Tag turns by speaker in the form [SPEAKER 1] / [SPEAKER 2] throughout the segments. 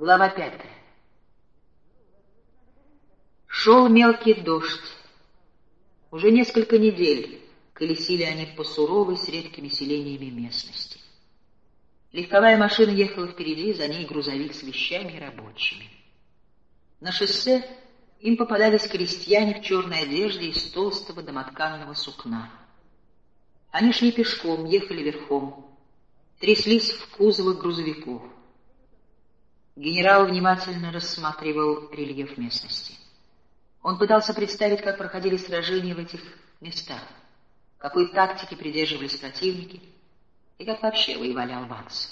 [SPEAKER 1] Глава пятая. Шел мелкий дождь. Уже несколько недель колесили они по суровой с редкими селениями местности. Легковая машина ехала впереди, за ней грузовик с вещами и рабочими. На шоссе им попадались крестьяне в черной одежде из толстого домотканного сукна. Они шли пешком, ехали верхом, тряслись в кузовах грузовиков. Генерал внимательно рассматривал рельеф местности. Он пытался представить, как проходили сражения в этих местах, какой тактики придерживались противники и как вообще воевали албанцы.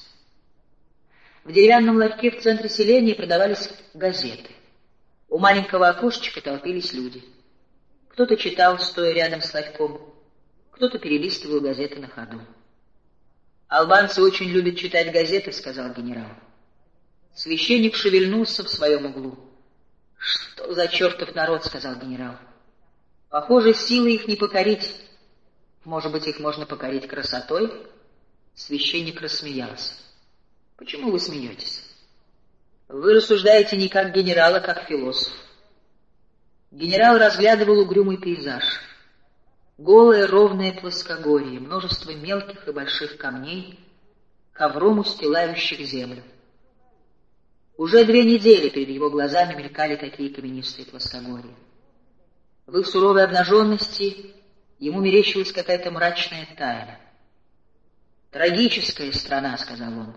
[SPEAKER 1] В деревянном ларьке в центре селения продавались газеты. У маленького окошечка толпились люди. Кто-то читал, стоя рядом с ларьком, кто-то перелистывал газеты на ходу. «Албанцы очень любят читать газеты», — сказал генерал. Священник шевельнулся в своем углу. «Что за чертов народ?» — сказал генерал. «Похоже, силы их не покорить. Может быть, их можно покорить красотой?» Священник рассмеялся. «Почему вы смеетесь?» «Вы рассуждаете не как генерал, а как философ». Генерал разглядывал угрюмый пейзаж. Голое ровное плоскогорье, множество мелких и больших камней, ковром устилающих землю. Уже две недели перед его глазами мелькали такие каменистые плоскогорья. В их суровой обнаженности ему мерещилась какая-то мрачная тайна. «Трагическая страна», — сказал он.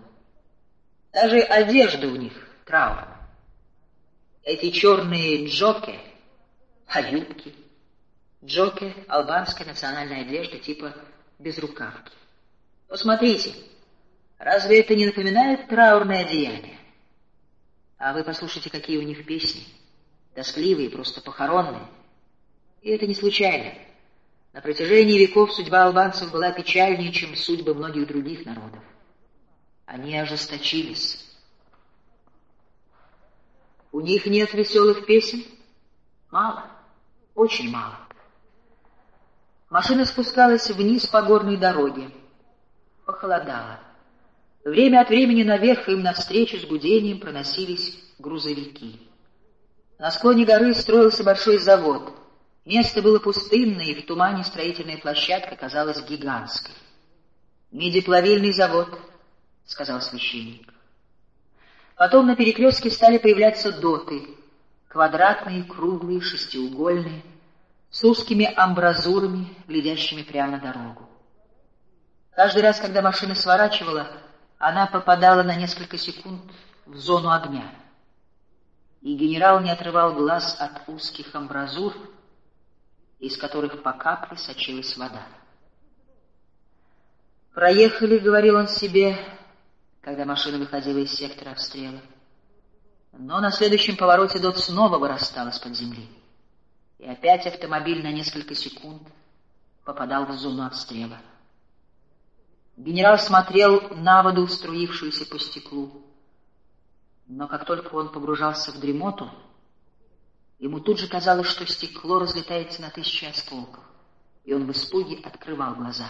[SPEAKER 1] «Даже одежда у них траурная. Эти черные джоки, а юбки. Джоки — албанская национальная одежда типа безрукавки. Посмотрите, разве это не напоминает траурное одеяние? А вы послушайте, какие у них песни. Тоскливые, просто похоронные. И это не случайно. На протяжении веков судьба албанцев была печальнее, чем судьбы многих других народов. Они ожесточились. У них нет веселых песен? Мало, очень мало. Машина спускалась вниз по горной дороге. Похолодало. Время от времени наверх им навстречу с гудением проносились грузовики. На склоне горы строился большой завод. Место было пустынное, и в тумане строительная площадка казалась гигантской. «Медиплавильный завод», — сказал священник. Потом на перекрестке стали появляться доты, квадратные, круглые, шестиугольные, с узкими амбразурами, глядящими прямо на дорогу. Каждый раз, когда машина сворачивала, она попадала на несколько секунд в зону огня. И генерал не отрывал глаз от узких амбразур, из которых по капле сочилась вода. «Проехали», — говорил он себе, когда машина выходила из сектора обстрела. Но на следующем повороте Дот снова вырастал из-под земли. И опять автомобиль на несколько секунд попадал в зону обстрела. Генерал смотрел на воду, струившуюся по стеклу. Но как только он погружался в дремоту, ему тут же казалось, что стекло разлетается на тысячи осколков, и он в испуге открывал глаза.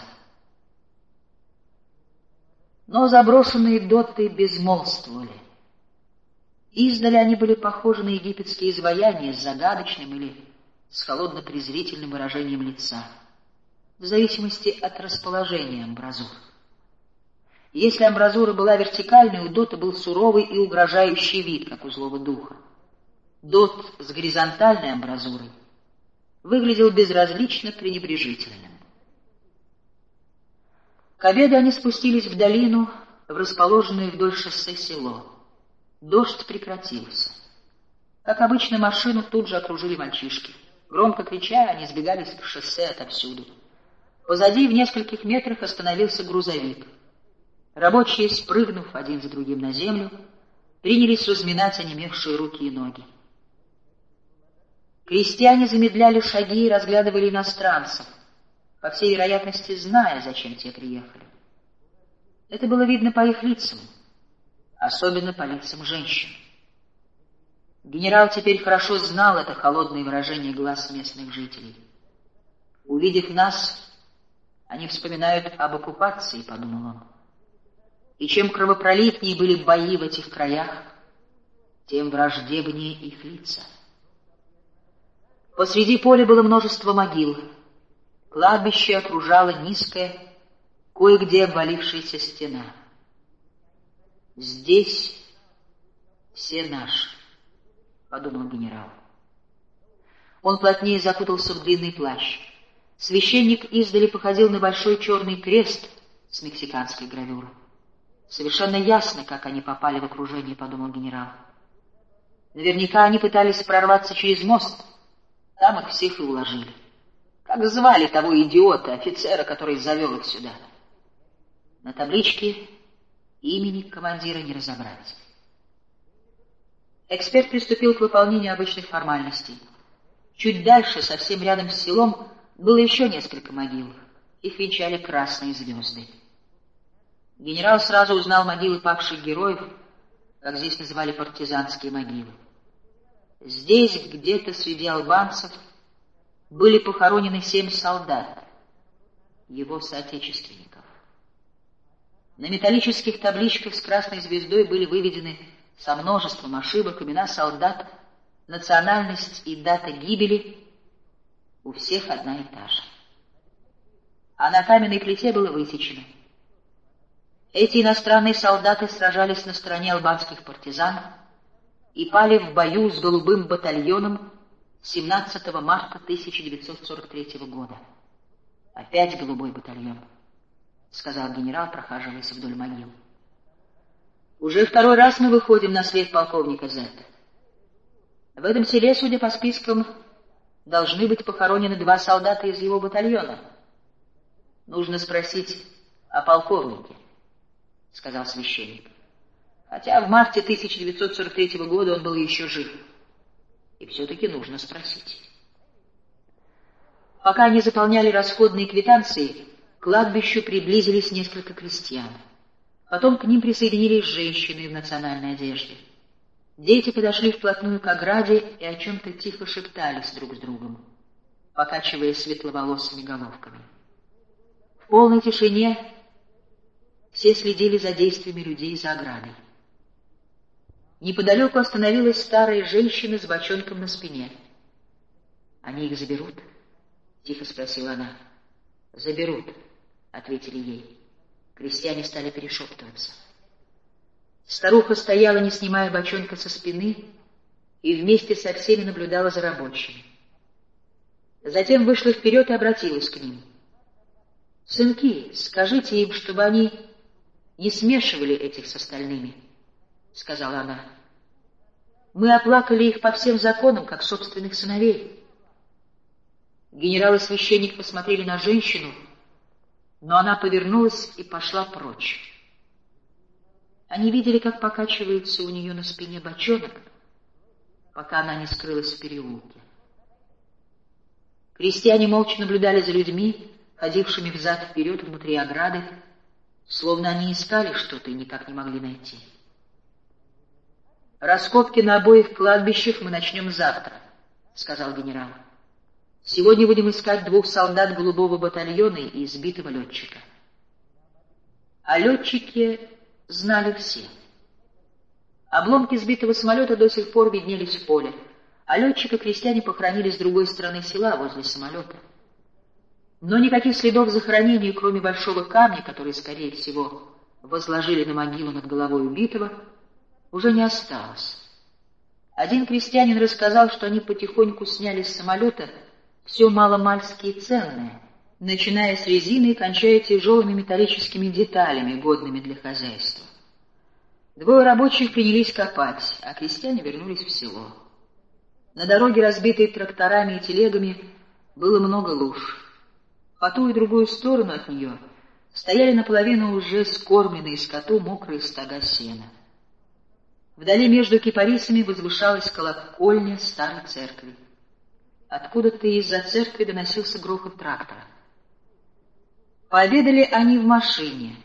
[SPEAKER 1] Но заброшенные доты безмолвствовали. Издали они были похожи на египетские изваяния с загадочным или с холодно-презрительным выражением лица, в зависимости от расположения амбразур. Если амбразура была вертикальной, у Дота был суровый и угрожающий вид, как у злого духа. Дот с горизонтальной амбразурой выглядел безразлично пренебрежительным. К обеду они спустились в долину, в расположенное вдоль шоссе село. Дождь прекратился. Как обычно, машину тут же окружили мальчишки. Громко крича, они сбегались к шоссе отовсюду. Позади в нескольких метрах остановился грузовик — Рабочие, спрыгнув один за другим на землю, принялись разминать онемевшие руки и ноги. Крестьяне замедляли шаги и разглядывали иностранцев, по всей вероятности, зная, зачем те приехали. Это было видно по их лицам, особенно по лицам женщин. Генерал теперь хорошо знал это холодное выражение глаз местных жителей. Увидев нас, они вспоминают об оккупации, — подумал он. И чем кровопролитнее были бои в этих краях, тем враждебнее их лица. Посреди поля было множество могил. Кладбище окружала низкая, кое-где обвалившаяся стена. «Здесь все наши», — подумал генерал. Он плотнее закутался в длинный плащ. Священник издали походил на большой черный крест с мексиканской гравюрой. Совершенно ясно, как они попали в окружение, подумал генерал. Наверняка они пытались прорваться через мост. Там их всех и уложили. Как звали того идиота, офицера, который завел их сюда? На табличке имени командира не разобрать. Эксперт приступил к выполнению обычных формальностей. Чуть дальше, совсем рядом с селом, было еще несколько могил. Их венчали красные звезды. Генерал сразу узнал могилы павших героев, как здесь называли партизанские могилы. Здесь, где-то среди албанцев, были похоронены семь солдат, его соотечественников. На металлических табличках с красной звездой были выведены со множеством ошибок имена солдат, национальность и дата гибели, у всех одна и та же. А на каменной плите было высечено — эти иностранные солдаты сражались на стороне албанских партизан и пали в бою с голубым батальоном 17 марта 1943 года. «Опять голубой батальон», — сказал генерал, прохаживаясь вдоль могил. «Уже второй раз мы выходим на след полковника Зетта. В этом селе, судя по спискам, должны быть похоронены два солдата из его батальона. Нужно спросить о полковнике. — сказал священник. Хотя в марте 1943 года он был еще жив. И все-таки нужно спросить. Пока они заполняли расходные квитанции, к кладбищу приблизились несколько крестьян. Потом к ним присоединились женщины в национальной одежде. Дети подошли вплотную к ограде и о чем-то тихо шептались друг с другом, покачивая светловолосыми головками. В полной тишине все следили за действиями людей за оградой. Неподалеку остановилась старая женщина с бочонком на спине. «Они их заберут?» — тихо спросила она. «Заберут», — ответили ей. Крестьяне стали перешептываться. Старуха стояла, не снимая бочонка со спины, и вместе со всеми наблюдала за рабочими. Затем вышла вперед и обратилась к ним. «Сынки, скажите им, чтобы они не смешивали этих с остальными, — сказала она. Мы оплакали их по всем законам, как собственных сыновей. Генерал и священник посмотрели на женщину, но она повернулась и пошла прочь. Они видели, как покачивается у нее на спине бочонок, пока она не скрылась в переулке. Крестьяне молча наблюдали за людьми, ходившими взад-вперед внутри ограды, словно они искали что-то и никак не могли найти. «Раскопки на обоих кладбищах мы начнем завтра», — сказал генерал. «Сегодня будем искать двух солдат голубого батальона и избитого летчика». О летчике знали все. Обломки сбитого самолета до сих пор виднелись в поле, а летчика крестьяне похоронили с другой стороны села, возле самолета. Но никаких следов захоронения, кроме большого камня, который, скорее всего, возложили на могилу над головой убитого, уже не осталось. Один крестьянин рассказал, что они потихоньку сняли с самолета все маломальские ценное, начиная с резины и кончая тяжелыми металлическими деталями, годными для хозяйства. Двое рабочих принялись копать, а крестьяне вернулись в село. На дороге, разбитой тракторами и телегами, было много луж. По ту и другую сторону от нее стояли наполовину уже скормленные скоту мокрые стога сена. Вдали между кипарисами возвышалась колокольня старой церкви. Откуда-то из-за церкви доносился грохот трактора. Пообедали они в машине,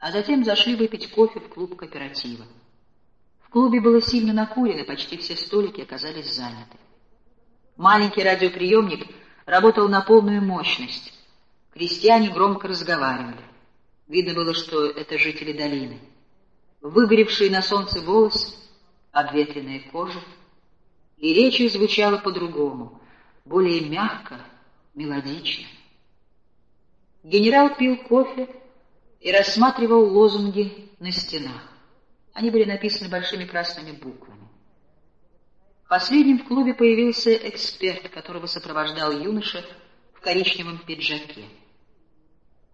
[SPEAKER 1] а затем зашли выпить кофе в клуб кооператива. В клубе было сильно накурено, почти все столики оказались заняты. Маленький радиоприемник работал на полную мощность, Крестьяне громко разговаривали. Видно было, что это жители долины. Выгоревшие на солнце волосы, обветренная кожа, и речь их звучала по-другому, более мягко, мелодично. Генерал пил кофе и рассматривал лозунги на стенах. Они были написаны большими красными буквами. Последним в клубе появился эксперт, которого сопровождал юноша в коричневом пиджаке.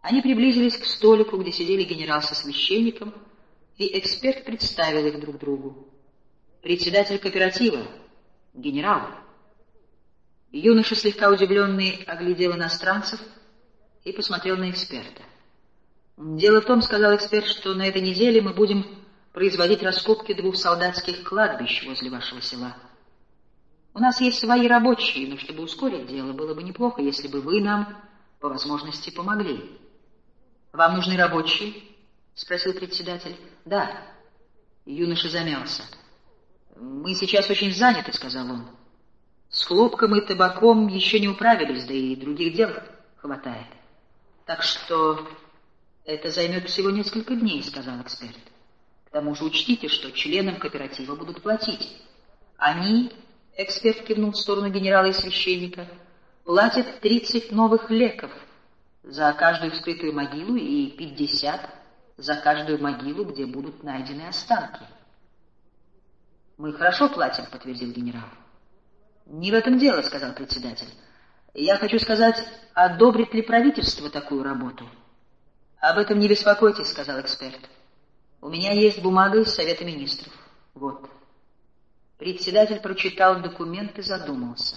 [SPEAKER 1] Они приблизились к столику, где сидели генерал со священником, и эксперт представил их друг другу. Председатель кооператива, генерал. Юноша, слегка удивленный, оглядел иностранцев и посмотрел на эксперта. «Дело в том, — сказал эксперт, — что на этой неделе мы будем производить раскопки двух солдатских кладбищ возле вашего села. У нас есть свои рабочие, но чтобы ускорить дело, было бы неплохо, если бы вы нам, по возможности, помогли. Вам нужны рабочие? — спросил председатель. — Да. Юноша замялся. — Мы сейчас очень заняты, — сказал он. С хлопком и табаком еще не управились, да и других дел хватает. Так что это займет всего несколько дней, — сказал эксперт. К тому же учтите, что членам кооператива будут платить. Они, — эксперт кивнул в сторону генерала и священника, — платят 30 новых леков за каждую вскрытую могилу и 50 за каждую могилу, где будут найдены останки. «Мы хорошо платим», — подтвердил генерал. «Не в этом дело», — сказал председатель. «Я хочу сказать, одобрит ли правительство такую работу?» «Об этом не беспокойтесь», — сказал эксперт. У меня есть бумага из Совета Министров. Вот. Председатель прочитал документ и задумался.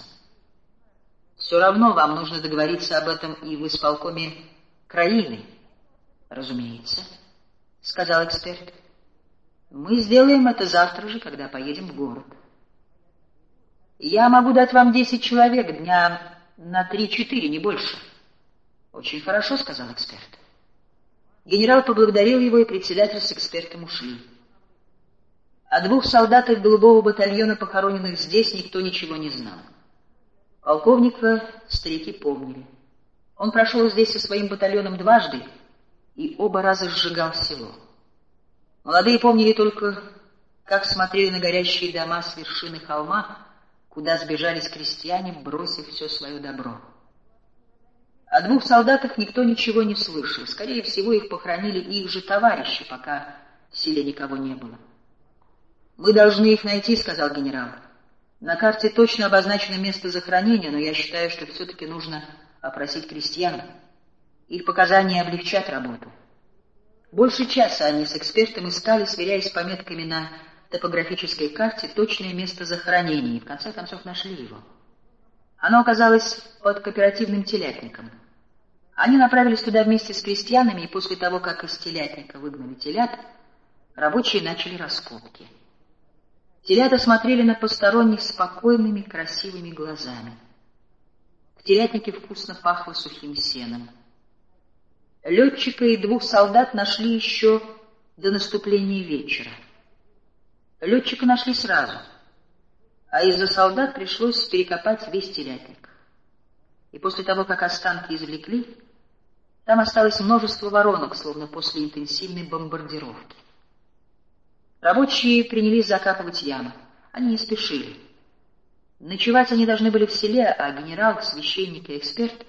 [SPEAKER 1] Все равно вам нужно договориться об этом и в исполкоме краины. Разумеется, сказал эксперт. Мы сделаем это завтра же, когда поедем в город. Я могу дать вам десять человек дня на три-четыре, не больше. Очень хорошо, сказал эксперт. Генерал поблагодарил его, и председатель с экспертом ушли. О двух солдатах голубого батальона, похороненных здесь, никто ничего не знал. Полковника старики помнили. Он прошел здесь со своим батальоном дважды и оба раза сжигал село. Молодые помнили только, как смотрели на горящие дома с вершины холма, куда сбежались крестьяне, бросив все свое добро. О двух солдатах никто ничего не слышал. Скорее всего, их похоронили их же товарищи, пока в селе никого не было. «Мы должны их найти», — сказал генерал. «На карте точно обозначено место захоронения, но я считаю, что все-таки нужно опросить крестьян. Их показания облегчат работу». Больше часа они с экспертом искали, сверяясь пометками на топографической карте, точное место захоронения, и в конце концов нашли его. Оно оказалось под кооперативным телятником — они направились туда вместе с крестьянами, и после того, как из телятника выгнали телят, рабочие начали раскопки. Телята смотрели на посторонних спокойными, красивыми глазами. В телятнике вкусно пахло сухим сеном. Летчика и двух солдат нашли еще до наступления вечера. Летчика нашли сразу, а из-за солдат пришлось перекопать весь телятник. И после того, как останки извлекли, там осталось множество воронок, словно после интенсивной бомбардировки. Рабочие принялись закапывать ямы. Они не спешили. Ночевать они должны были в селе, а генерал, священник и эксперт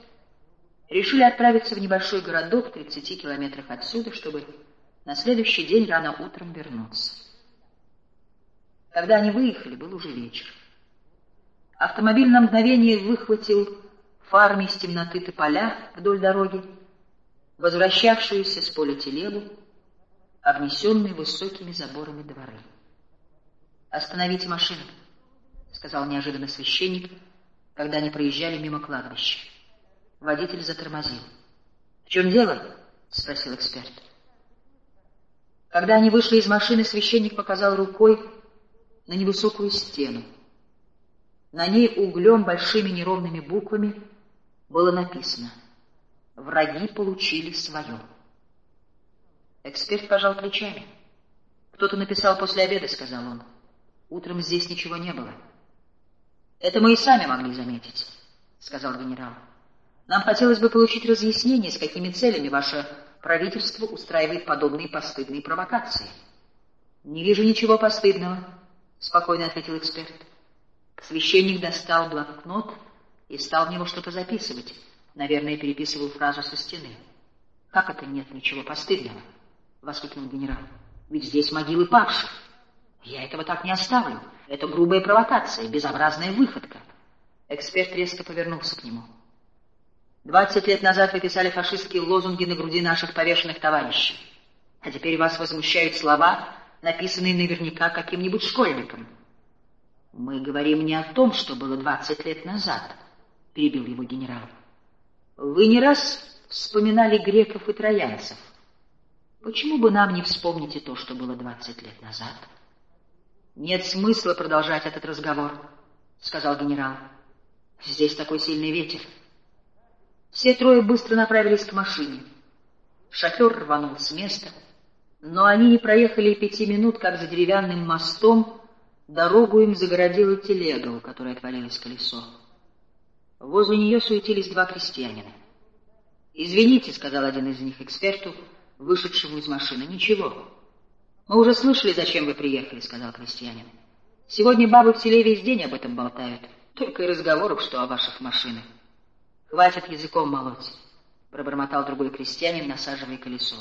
[SPEAKER 1] решили отправиться в небольшой городок в 30 километрах отсюда, чтобы на следующий день рано утром вернуться. Когда они выехали, был уже вечер. Автомобиль на мгновение выхватил фарами из темноты тополя вдоль дороги, возвращавшуюся с поля телегу, обнесенные высокими заборами дворы. «Остановите машину», — сказал неожиданно священник, когда они проезжали мимо кладбища. Водитель затормозил. «В чем дело?» — спросил эксперт. Когда они вышли из машины, священник показал рукой на невысокую стену. На ней углем большими неровными буквами было написано — Враги получили свое. Эксперт пожал плечами. Кто-то написал после обеда, сказал он. Утром здесь ничего не было. Это мы и сами могли заметить, сказал генерал. Нам хотелось бы получить разъяснение, с какими целями ваше правительство устраивает подобные постыдные провокации. Не вижу ничего постыдного, — спокойно ответил эксперт. Священник достал блокнот и стал в него что-то записывать. Наверное, переписывал фразу со стены. «Как это нет ничего постыдного?» — воскликнул генерал. «Ведь здесь могилы павших. Я этого так не оставлю. Это грубая провокация, безобразная выходка». Эксперт резко повернулся к нему. «Двадцать лет назад вы писали фашистские лозунги на груди наших повешенных товарищей. А теперь вас возмущают слова, написанные наверняка каким-нибудь школьником». «Мы говорим не о том, что было двадцать лет назад», — перебил его генерал. «Вы не раз вспоминали греков и троянцев. Почему бы нам не вспомнить и то, что было двадцать лет назад?» «Нет смысла продолжать этот разговор», — сказал генерал. «Здесь такой сильный ветер». Все трое быстро направились к машине. Шофер рванул с места, но они не проехали и пяти минут, как за деревянным мостом дорогу им загородила телега, у которой отвалилось колесо. Возле нее суетились два крестьянина. «Извините», — сказал один из них эксперту, вышедшему из машины. «Ничего. Мы уже слышали, зачем вы приехали», — сказал крестьянин. «Сегодня бабы в селе весь день об этом болтают. Только и разговоров, что о ваших машинах». «Хватит языком молоть», — пробормотал другой крестьянин, насаживая колесо.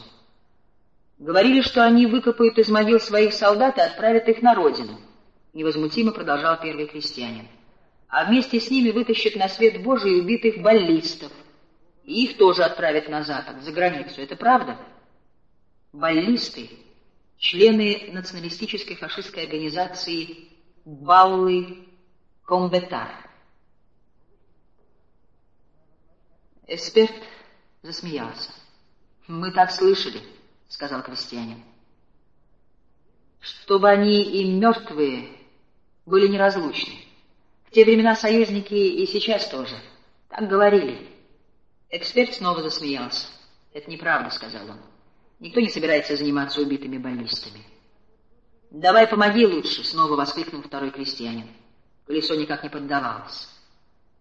[SPEAKER 1] «Говорили, что они выкопают из могил своих солдат и отправят их на родину», — невозмутимо продолжал первый крестьянин. «А вместе с ними вытащат на свет Божий убитых баллистов, и их тоже отправят на запад, за границу. Это правда? Баллисты, члены националистической фашистской организации Баллы Комбетар. Эксперт засмеялся. «Мы так слышали», — сказал крестьянин. «Чтобы они и мертвые были неразлучны. В те времена союзники и сейчас тоже. Так говорили». Эксперт снова засмеялся. «Это неправда», — сказал он. «Никто не собирается заниматься убитыми баллистами». «Давай помоги лучше», — снова воскликнул второй крестьянин. Колесо никак не поддавалось.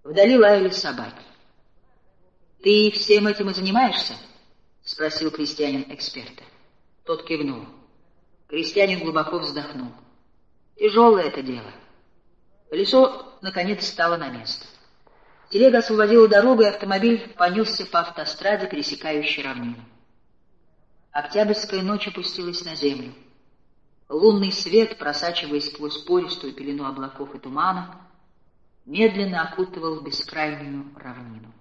[SPEAKER 1] Вдали лаяли собаки. «Ты всем этим и занимаешься?» — спросил крестьянин эксперта. Тот кивнул. Крестьянин глубоко вздохнул. «Тяжелое это дело». Колесо, наконец, стало на место. Телега освободила дорогу, и автомобиль понесся по автостраде, пересекающей равнину. Октябрьская ночь опустилась на землю. Лунный свет, просачиваясь сквозь пористую пелену облаков и тумана, медленно окутывал бескрайнюю равнину.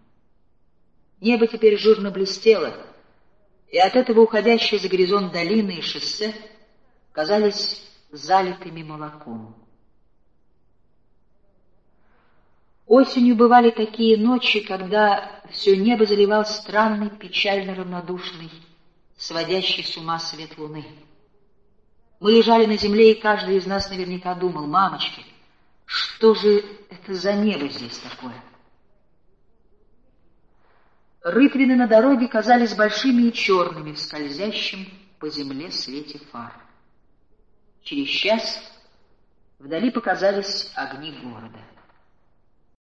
[SPEAKER 1] Небо теперь жирно блестело, и от этого уходящие за горизонт долины и шоссе казались залитыми молоком. Осенью бывали такие ночи, когда все небо заливал странный, печально равнодушный, сводящий с ума свет луны. Мы лежали на земле, и каждый из нас наверняка думал, «Мамочки, что же это за небо здесь такое?» Рытвины на дороге казались большими и черными в скользящем по земле свете фар. Через час вдали показались огни города.